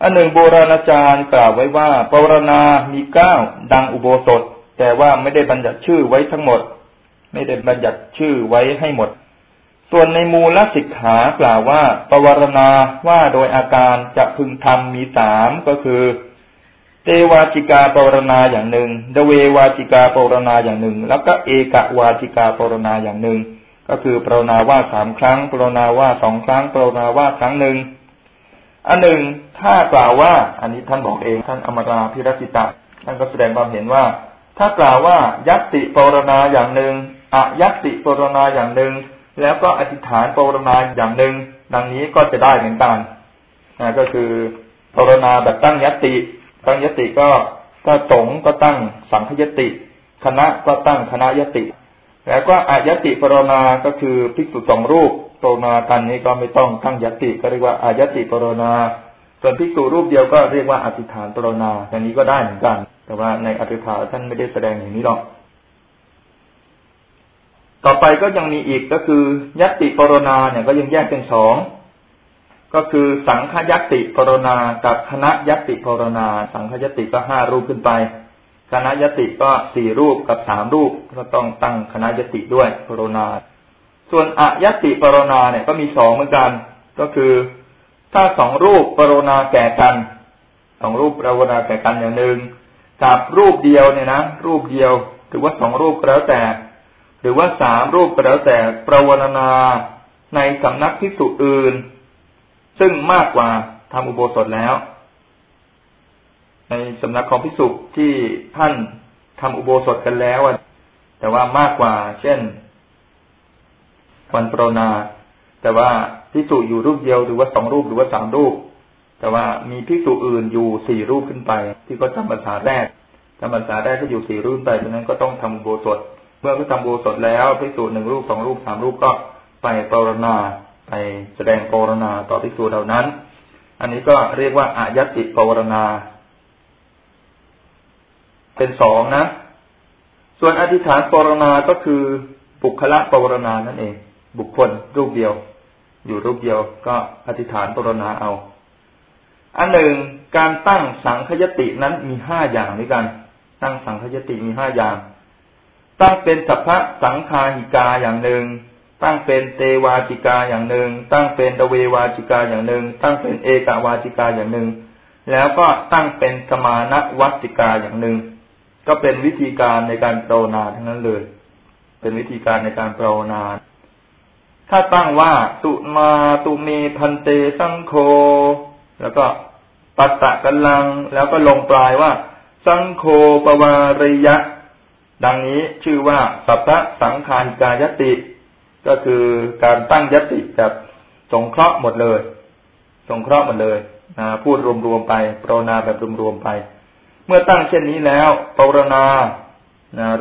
S1: อันหนึ่งโบราณอาจารย์กล่าวไว้ว่าปวารณามีเก้าดังอุโบสถ แต่ว่าไม่ได้บัญญัติชื่อไว้ทั้งหมด ไม่ได้บัญญัติชื่อไว้ให้หมด ส่วนในมูลสิกขากล่าวว่าปวารณาว่าโดยอาการจะพึงทำมีสามก็คือ เตวาจิกาปวารณาอย่างหนึ่งเดเววาจิกาปวารณาอย่างหนึ่ง แล้วก็เอกวาจิกาปวารณาอย่างหนึ่ง ก็คือปรนนาว่าสามครั้ง ปรนนาว่าสองครั้ง ปรนนาว่าครั้งหนึ่งอันหนึ่งถ้ากล่าวว่า อันนี้ท่านบอกเองท่านอมราพิรสิตะท่านก็แสดงความเห็นว่า ถ้ากล่าวว่ายัตติปรนาอย่างหนึ่งอะยัตติปรนาอย่างหนึ่งแล้วก็อธิษฐานปรนาอย่างหนึ่งดังนี้ก็จะได้เหมือนกันนะก็คือปรนาแบบตั้งยัตติ ตั้งยติก็ก็สงก็ตั้งสังคยติ คณะก็ตั้งคณะยติ แล้วก็อายติปรณาก็คือภิกษุสองรูปโตมากันนี้ก็ไม่ต้องตั้งยติก็เรียกว่าอายติปรณา ส่วนภิกษุรูปเดียวก็เรียกว่าอธิษฐานปรณาอย่างนี้ก็ได้เหมือนกัน แต่ว่าในอธิษฐานท่านไม่ได้แสดงอย่างนี้หรอก ต่อไปก็ยังมีอีกก็คือยติปรณาเนี่ยก็ยังแยกเป็นสองก็คือสังขยติปรณากับคณะยติปรณา สังขยติก็ห้ารูปขึ้นไป คณะยติก็สี่รูปกับสามรูปก็ต้องตั้งคณะยติด้วยปรณาส่วนอยติปรณาเนี่ยก็มีสองเหมือนกัน ก็คือ ถ้าสองรูปปรณาแก่กันสองรูปปรณาแก่กันอย่างหนึ่งกับรูปเดียวเนี่ยนะรูปเดียวถือว่าสองรูปก็แล้วแต่ หรือว่าสามรูปก็แล้วแต่ปรวนาในสำนักพิสุอื่น ซึ่งมากกว่าทำอุโบสถแล้ว ในสำนักของพิสุที่ท่านทำอุโบสถกันแล้วแต่ว่ามากกว่า เช่น วันปรนา แต่ว่าพิสุอยู่รูปเดียวหรือว่าสองรูปหรือว่าสามรูป แต่ว่ามีพิสุอื่นอยู่สี่รูปขึ้นไป ที่ก็จำภาษาแรกจำภาษาแรกก็อยู่สี่รูปไปดังนั้นก็ต้องทำอุโบสถ เมื่อเขาทำอุโบสถแล้วพิสุหนึ่งรูปสองรูปสามรูปก็ไปปรณาไปแสดงปรณาต่อพิสุเหล่านั้น อันนี้ก็เรียกว่าอายติปรณา เป็นสองนะ ส่วนอธิษฐานปรณาก็คือบุคละปรณานั่นเอง บุคคลรูปเดียว อยู่รูปเดียวก็อธิษฐานปรณาเอา อันหนึ่งการตั้งสังคยตินั้นมีห้าอย่างด้วยกัน ตั้งสังคยติมีห้าอย่าง ตั้งเป็นสัพพะสังคาหิกาอย่างหนึ่ง ตั้งเป็นเตวาจิกาอย่างหนึ่ง ตั้งเป็นตเววาจิกาอย่างหนึ่ง ตั้งเป็นเอกาวาจิกาอย่างหนึ่ง แล้วก็ตั้งเป็นสมานวัติกาอย่างหนึ่ง ก็เป็นวิธีการในการภาวนาทั้งนั้นเลย เป็นวิธีการในการภาวนา ถ้าตั้งว่าตุมาตุเมพันเตสังโค แล้วก็ปัตตะกันลัง แล้วก็ลงปลายว่า สังโคปวาริยะ ดังนี้ชื่อว่าสัพพะสังขารกายติ ก็คือการตั้งยติแบบสงเคราะห์หมดเลย สงเคราะห์หมดเลยนะพูดรวมๆไปภาวนาแบบรวมๆไป เมื่อตั้งเช่นนี้แล้วปรณา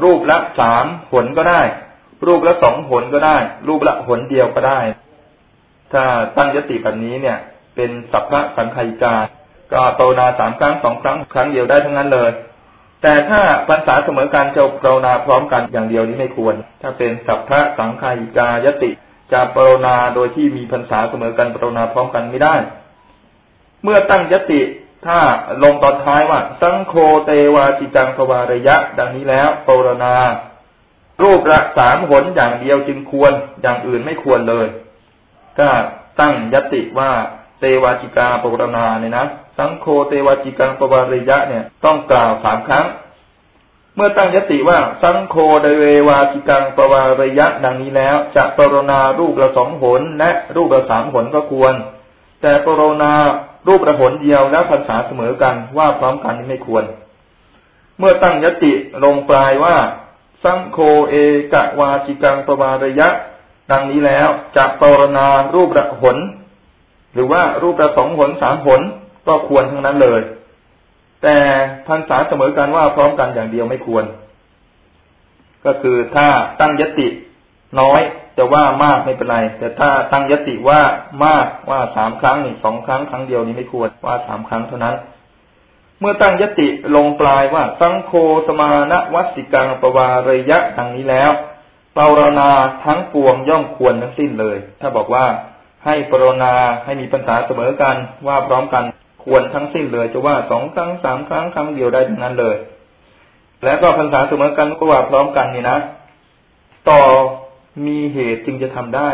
S1: รูปละสามหนก็ได้ รูปละสองหนก็ได้ รูปละหนเดียวก็ได้ ถ้าตั้งยติแบบนี้เนี่ย เป็นสัพพะสังขายกาก็โตนาสามครั้งสองครั้งครั้งเดียวได้ทั้งนั้นเลย แต่ถ้าภาษาเสมอการจะปรนาพร้อมกันอย่างเดียวนี้ไม่ควร ถ้าเป็นสัพพะสังขายกายติจะปรนาโดยที่มีภาษาเสมอกันปรนาพร้อมกันไม่ได้ เมื่อตั้งยติ ถ้าลงตอนท้ายว่า สังโคเตวาจิจังภวารยะ ดังนี้แล้วปรนารูปละสามหนอย่างเดียวจึงควรอย่างอื่นไม่ควรเลย ก็ตั้งยติว่าเตวาจิกาปรนาเนี่ยนะสังโคเตวาจิกังปวารยะเนี่ยต้องกล่าวสามครั้ง เมื่อตั้งยติว่า สังโคเดเววาจิกังปวารยะ ดังนี้แล้ว จะปรนารูปละสองหนและรูปละสามหนก็ควร แต่ปรนา รูประหนเดียวและภาษาเสมอกันว่าพร้อมกันนี้ไม่ควร เมื่อตั้งยติลงปลายว่าสังโคเอกะวาจิกังปวารยะ ดังนี้แล้วจะปรนารูประหนหรือว่ารูปละสองหนสามหนก็ควรทั้งนั้นเลย แต่พันษาเสมอกันว่าพร้อมกันอย่างเดียวไม่ควร ก็คือถ้าตั้งยติน้อย จะว่ามากไม่เป็นไร แต่ถ้าตั้งยติว่ามากว่าสามครั้งนี่สองครั้งครั้งเดียวนี้ไม่ควรว่าสามครั้งเท่านั้น เมื่อตั้งยติลงปลายว่า สังโคสมานะวัสิกังปวารยะดังนี้แล้วปรนาทั้งปวงย่อมควรทั้งสิ้นเลย ถ้าบอกว่าให้ปรนาให้มีปัญหาเสมอกันว่าพร้อมกันควรทั้งสิ้นเลย จะว่าสองครั้งสามครั้งครั้งเดียวได้ทั้งนั้นเลย แล้วก็พรรษาเสมอกันก็ว่าพร้อมกันนี่นะ ต่อ มีเหตุจึงจะทำได้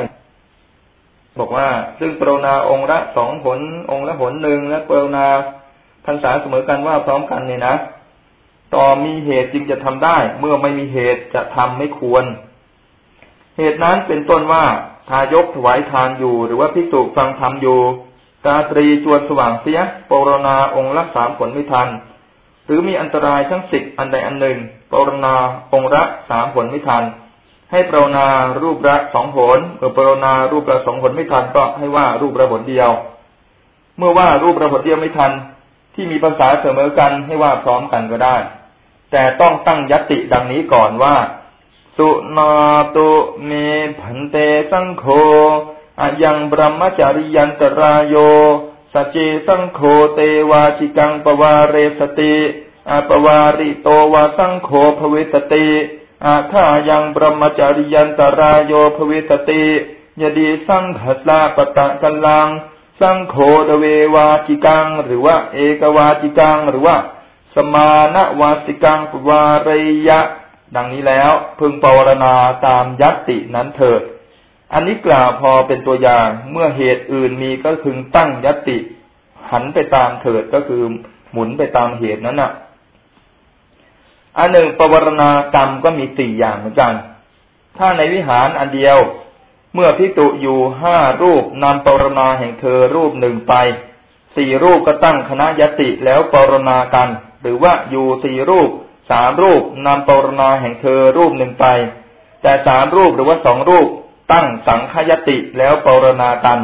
S1: บอกว่า ซึ่งปรนาองค์ละสองผล องค์ละผลหนึ่งและปรนาพรรษาเสมอกันว่าพร้อมกันเนี่ยนะต่อมีเหตุจึงจะทำได้ เมื่อไม่มีเหตุจะทำไม่ควร เหตุนั้นเป็นต้นว่าทายกถวายทานอยู่ หรือว่าพิสุฟังธรรมอยู่กาตรีจวนสว่างเสียปรนณาองค์ละสามผลไม่ทัน หรือมีอันตรายทั้งสิบอันใดอันหนึ่งปรนณาองค์ละสามผลไม่ทัน ให้ปรณารูปละสองผลเมื่อปรณารูปละสองผลไม่ทันก็ให้ว่ารูปละผลเดียว เมื่อว่ารูปละผลเดียวไม่ทัน ที่มีภาษาเสมอกันให้ว่าพร้อมกันก็ได้ แต่ต้องตั้งยติดังนี้ก่อนว่า สุนาตุเมผันเตสังโฆอายังบรมจาริยันตรายโยสเจสังโฆเตวาจิกังปวาเรสติอาปวาริโตวาสังโฆภเวตติ อาถ้ายังบรมจริยันตรายโยภเวตติยดีสังขสาปตะกัลัง สังโฆดเววาจิกัง หรือว่า เอกวาจิกัง หรือว่า สมานวาสิกังปวารยะ ดังนี้แล้วพึงปวารณาตามยัตตินั้นเถิด อันนี้กล่าวพอเป็นตัวอย่างเมื่อเหตุอื่นมีก็พึงตั้งยติ หันไปตามเถิดก็คือหมุนไปตามเหตุนั้นน่ะ อันหนึ่งปวารณากรรมก็มีสี่อย่างเหมือนกัน ถ้าในวิหารอันเดียว เมื่อพิจุอยู่ห้ารูปนำปรณาแห่งเธอรูปหนึ่งไป สี่รูปก็ตั้งคณะยติแล้วปรณากัน หรือว่าอยู่สี่รูปสามรูปนำปรณาแห่งเธอรูปหนึ่งไป แต่สามรูปหรือว่าสองรูปตั้งสังขยติแล้วปรณากัน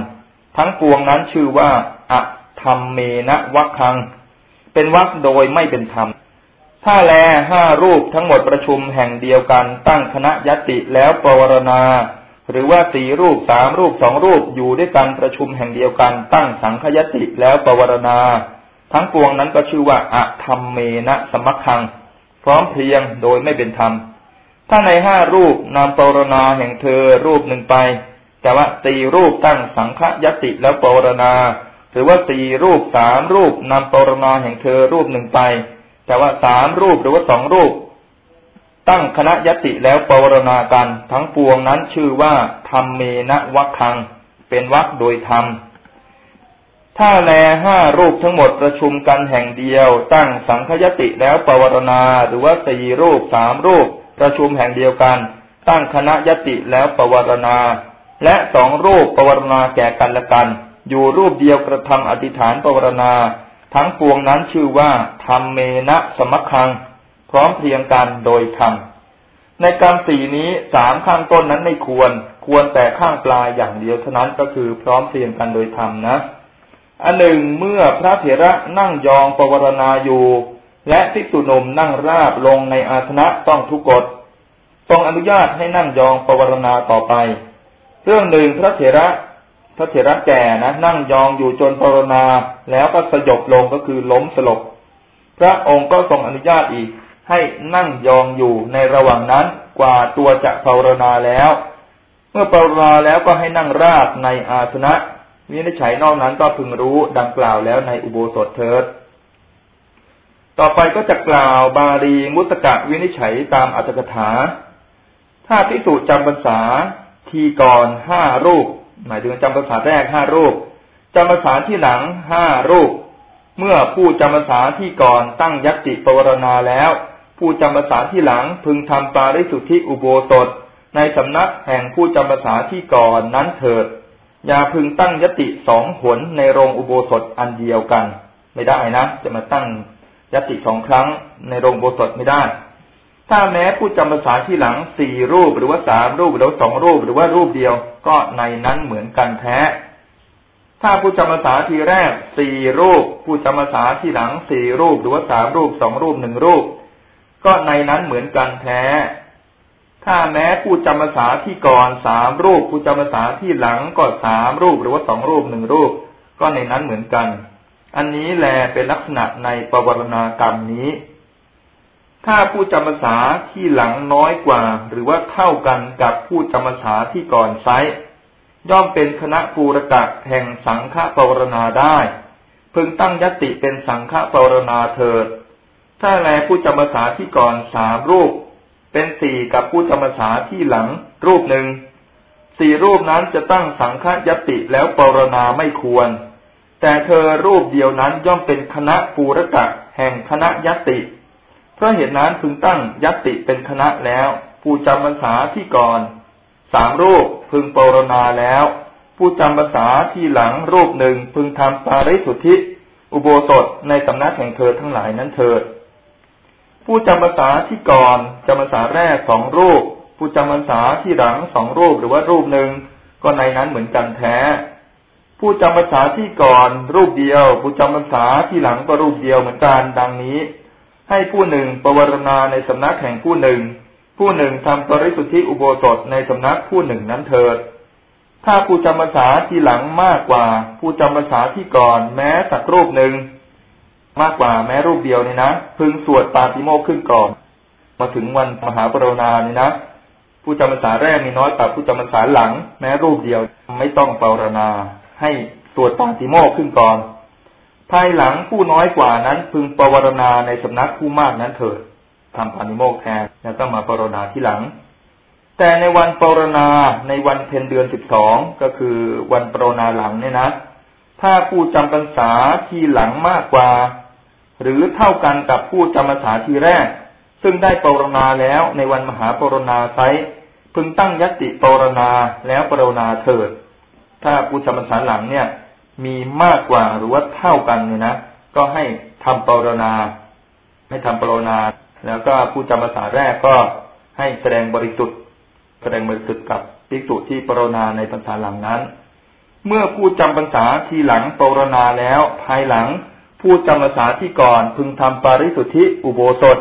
S1: ทั้งปวงนั้นชื่อว่าอะธรรมเมนะวัคคัง เป็นวัคโดยไม่เป็นธรรม ถ้าแลห้ารูปทั้งหมดประชุมแห่งเดียวกันตั้งคณะยติแล้วปรณา หรือว่าสี่รูปสามรูปสองรูปอยู่ด้วยกันประชุมแห่งเดียวกันตั้งสังขยติแล้วปรณา ทั้งปวงนั้นก็ชื่อว่าอะธรรมเมนะสมัคคัง พร้อมเพียงโดยไม่เป็นธรรม ถ้าในห้ารูปนำปรณาแห่งเธอรูปหนึ่งไป แต่ว่าสี่รูปตั้งสังฆยติแล้วปรณา หรือว่าสี่รูปสามรูปนำปรณาแห่งเธอรูปหนึ่งไป แต่ว่าสามรูปหรือว่าสองรูป ตั้งคณะยติแล้วปรณากันทั้งปวงนั้นชื่อว่าธรรมเมนะวัคคัง เป็นวัคโดยธรรมถ้าแลห้ารูปทั้งหมดประชุมกันแห่งเดียว ตั้งสังคยติแล้วปวารณาหรือว่าสี่รูปสามรูป ประชุมแห่งเดียวกัน ตั้งคณะยติแล้วปวารณา และสองรูปปวารณาแก่กันและกัน อยู่รูปเดียวกระทำอธิษฐานปวารณา ทั้งปวงนั้นชื่อว่าธรรมเมนะสมัคคัง พร้อมเพียงกันโดยธรรมในการสี่นี้สามข้างต้นนั้นไม่ควร ควรแต่ข้างปลายอย่างเดียวเท่านั้นก็คือพร้อมเพียงกันโดยธรรมนะอันหนึ่งเมื่อพระเถระนั่งยองปวารณาอยู่ และภิกษุหนุ่มนั่งราบลงในอาสนะต้องทุกกฎทรงอนุญาตให้นั่งยองปวารณาต่อไป เรื่องหนึ่งพระเถระ พระเถระแก่นะนั่งยองอยู่จนปรณาแล้วก็สยบลงก็คือล้มสลบ พระองค์ก็ทรงอนุญาตอีก ให้นั่งยองอยู่ในระหว่างนั้นกว่าตัวจะปรณาแล้ว เมื่อปรณาแล้วก็ให้นั่งราบในอาสนะวินิจฉัยนอกนั้นก็พึงรู้ดังกล่าวแล้วในอุโบสถเถิด ต่อไปก็จะกล่าวบาลีมุตตะวินิจฉัยตามอัตถกถา ถ้าพิสูจน์จำภาษาทีก่อนห้ารูป หมายถึงจำภาษาแรกห้ารูปจำภาษาที่หลังห้ารูป เมื่อผู้จำภาษาที่ก่อนตั้งยัตติปวารณาแล้ว ผู้จำภาษาที่หลังพึงทำปาริสุทธิอุโบสถ ในสำนักแห่งผู้จำภาษาที่ก่อนนั้นเถิดอย่าพึงตั้งยติสองหนในโรงอุโบสถอันเดียวกัน ไม่ได้นะ จะมาตั้งยติสองครั้งในโรงอุโบสถไม่ได้ ถ้าแม้ผู้จำภาษาที่หลังสี่รูปหรือว่าสามรูปหรือสองรูปหรือว่ารูปเดียว ก็ในนั้นเหมือนกันแท้ ถ้าผู้จำภาษาทีแรกสี่รูป ผู้จำภาษาที่หลังสี่รูปหรือว่าสามรูปสองรูปหนึ่งรูป ก็ในนั้นเหมือนกันแท้ ถ้าแม้ผู้จำภาษาที่ก่อนสามรูป ผู้จำภาษาที่หลังก็สามรูปหรือว่าสองรูปหนึ่งรูป ก็ในนั้นเหมือนกัน อันนี้แลเป็นลักษณะในปวารณากรรมนี้ ถ้าผู้จำภาษาที่หลังน้อยกว่า หรือว่าเท่ากันกับผู้จำภาษาที่ก่อนไซย่อมเป็นคณะปูรกะแห่งสังฆปวารณาได้ พึงตั้งยติเป็นสังฆปวารณาเถิด ถ้าแลผู้จำภาษาที่ก่อนสามรูป เป็นสี่กับผู้ธรรมสาที่หลังรูปหนึ่งสี่รูปนั้นจะตั้งสังฆยติแล้วปรณาไม่ควร แต่เธอรูปเดียวนั้นย่อมเป็นคณะปูรกะแห่งคณะยติ เพราะเหตุนั้นพึงตั้งยติเป็นคณะแล้วผู้จำภาษาที่ก่อนสามรูปพึงปรณาแล้ว ผู้จำภาษาที่หลังรูปหนึ่งพึงทำปาริสุทธิ อุโบสถในสำนักแห่งเธอทั้งหลายนั้นเถิด ผู้จำภาษาที่ก่อนจำภาษาแรกสองรูป ผู้จำภาษาที่หลังสองรูปหรือว่ารูปหนึ่งก็ในนั้นเหมือนกันแท้ ผู้จำภาษาที่ก่อนรูปเดียว ผู้จำภาษาที่หลังก็รูปเดียวเหมือนกันดังนี้ ให้ผู้หนึ่งประวรณาในสำนักแห่งผู้หนึ่ง ผู้หนึ่งทำปริสุทธิอุโบสถในสำนักผู้หนึ่งนั้นเถิด ถ้าผู้จำภาษาที่หลังมากกว่า ผู้จำภาษาที่ก่อนแม้สักรูปหนึ่ง มากกว่าแม้รูปเดียวนี่นะพึงสวดปาติโมกขึ้นก่อน มาถึงวันมหาปรณานี่นะผู้จำพรรษาแรกมีน้อยกว่าผู้จำพรรษาหลัง แม้รูปเดียวไม่ต้องปรณาให้สวดปาติโมกขึ้นก่อน ภายหลังผู้น้อยกว่านั้นพึงปวารณาในสำนักผู้มากนั้นเถิดทำปาติโมกแทนแล้วต้องมาปรณาที่หลัง แต่ในวันปรณาในวันเพ็ญเดือนสิบสองก็คือวันปรณาหลังเนี่ยนะ ถ้าผู้จำพรรษาที่หลังมากกว่า หรือเท่ากันกับผู้จำพรรษาทีแรก ซึ่งได้ปรณาแล้วในวันมหาปรณาไซพึงตั้งยติปรณาแล้วปรณาเถิด ถ้าผู้จำพรรษาหลังเนี่ย มีมากกว่าหรือว่าเท่ากันเนี่ยนะก็ให้ทำปรณาให้ทำปรณาแล้วก็ผู้จำพรรษาแรกก็ให้แสดงบริสุทธิ์แสดงบริสุทธิ์กับภิกษุที่ปรณาในพรรษาหลังนั้น เมื่อผู้จำพรรษาทีหลังปรณาแล้ว ภายหลังผู้จำภาษาที่ก่อนพึงทำปาริสุทธิอุโบสถ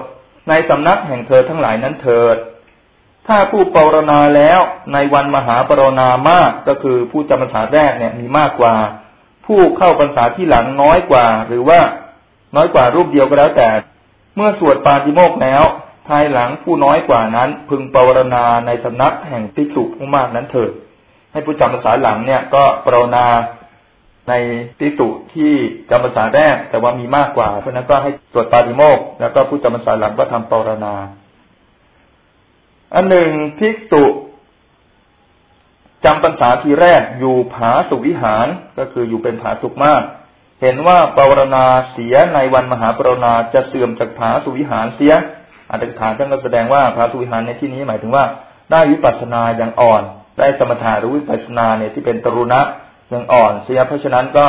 S1: ในสำนักแห่งเธอทั้งหลายนั้นเถิด ถ้าผู้ปรณาแล้วในวันมหาปรณามากก็คือผู้จำภาษาแรกเนี่ยมีมากกว่า ผู้เข้าภาษาที่หลังน้อยกว่า หรือว่าน้อยกว่ารูปเดียวก็แล้วแต่ เมื่อสวดปาติโมกแล้ว ภายหลังผู้น้อยกว่านั้น พึงปรณาในสำนักแห่งภิกษุผู้มากนั้นเถิด ให้ผู้จำภาษาหลังเนี่ย ก็ปรณาในติตุที่จำภาษาแรก แต่ว่ามีมากกว่า เพราะนั้นก็ให้สวดปาติโมกแล้วก็ผู้จำภาษาหลังก็ทำปรณาอันหนึ่งภิกษุ จำภาษาทีแรกอยู่ผาสุวิหารก็คืออยู่เป็นผาสุกมาก เห็นว่าปรณาเสียในวันมหาปรณาจะเสื่อมจากผาสุวิหารเสียอัตถกถาท่านก็แสดงว่าผาสุวิหารในที่นี้หมายถึงว่าได้วิปัสสนาอย่างอ่อน ได้สมถะหรือวิปัสสนาเนี่ยที่เป็นตรุณะยังอ่อนเสียเพราะฉะนั้นก็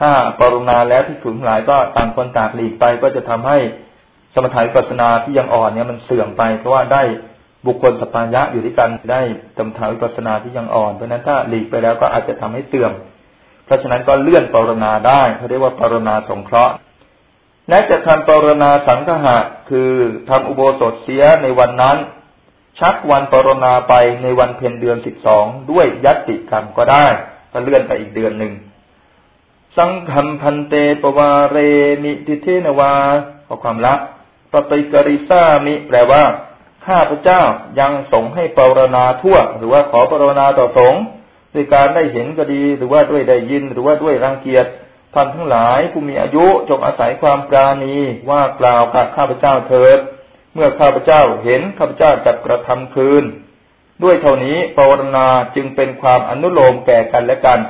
S1: ถ้าปรุณาแล้วที่ถึงหลายก็ต่างคนต่างหลีกไปก็จะทำให้สมถะวิปัสนาที่ยังอ่อนเนี่ยมันเสื่อมไปเพราะว่าได้ บุคคลสปัญญะอยู่ด้วยกันได้สมถะวิปัสนาที่ยังอ่อน เพราะนั้นถ้าหลีกไปแล้วก็อาจจะทำให้เสื่อม เพราะฉะนั้นก็เลื่อนปรณาได้เขาเรียกว่าปรณาสงเคราะห์และจะทำปรณาสังฆะคือทำอุโบสถเสียในวันนั้น ชักวันปรณาไปในวันเพ็ญเดือนสิบสองด้วยยัตติกรรมก็ได้ก็เลื่อนไปอีกเดือนหนึ่งสังคมพันเตปวาเรมิทิเทนวาขอความละปฏิกริซามิ แปลว่า ข้าพเจ้ายังสงให้ปรณาทั่ว หรือว่าขอปรณาต่อสงด้วยการได้เห็นก็ดีหรือว่าด้วยได้ยินหรือว่าด้วยรังเกียจท่านทั้งหลายผู้มีอายุจงอาศัยความปราณีว่ากล่าวกับข้าพเจ้าเถิด เมื่อข้าพเจ้าเห็นข้าพเจ้าจะกระทำคืน ด้วยเท่านี้ปรณาจึงเป็นความอนุโลมแก่กันและกัน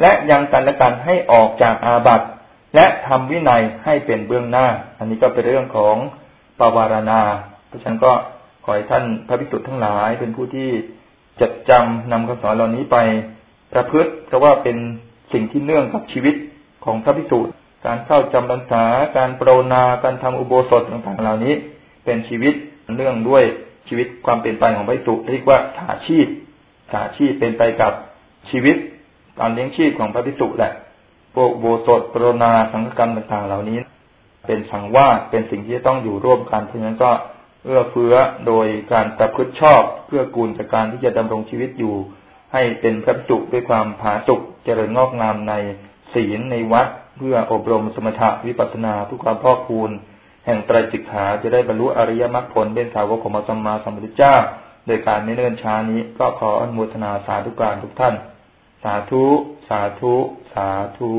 S1: และยังกันและกันให้ออกจากอาบัติและทำวินัยให้เป็นเบื้องหน้า อันนี้ก็เป็นเรื่องของปวารณาเพราะฉะนั้นก็ ขอให้ท่านพระภิกษุทั้งหลาย เป็นผู้ที่จดจำนำคำสอนเหล่านี้ไปประพฤติเพราะว่าเป็นสิ่งที่เนื่องกับชีวิตของพระภิกษุการเข้าจำพรรษาการปรนนา การทำอุโบสถต่างๆเหล่านี้ เป็นชีวิตเนื่องด้วยชีวิตความเป็นไปของพระภิกษุเรียกว่าถาชีพถาชีพเป็นไปกับชีวิตการเลี้ยงชีพของพระภิกษุแหละพวกโบสถปรนนาสังฆกรรมต่างๆ เหล่านี้ เป็นสังวาสเป็นสิ่งที่ต้องอยู่ร่วมกันเพราะฉะนั้นก็ เอื้อเฟื้อโดยการประพฤติชอบเพื่อกูลจากการที่จะดำรงชีวิตอยู่ ให้เป็นพระจุด้วยความผาสุกเจริญงอกงามในศีลในวัด เพื่ออบรมสมถะวิปัสสนาเพื่อความพอกคูณ แห่งไตรจิกขาจะได้บรรลุอริยมรรคผลเป็นสาวกของมสัมมาสัมพุทธเจ้า โดยการไม่เนิ่นช้านี้ก็ขออนุโมทนาสาธุการทุกท่าน สาธุ สาธุ สาธุ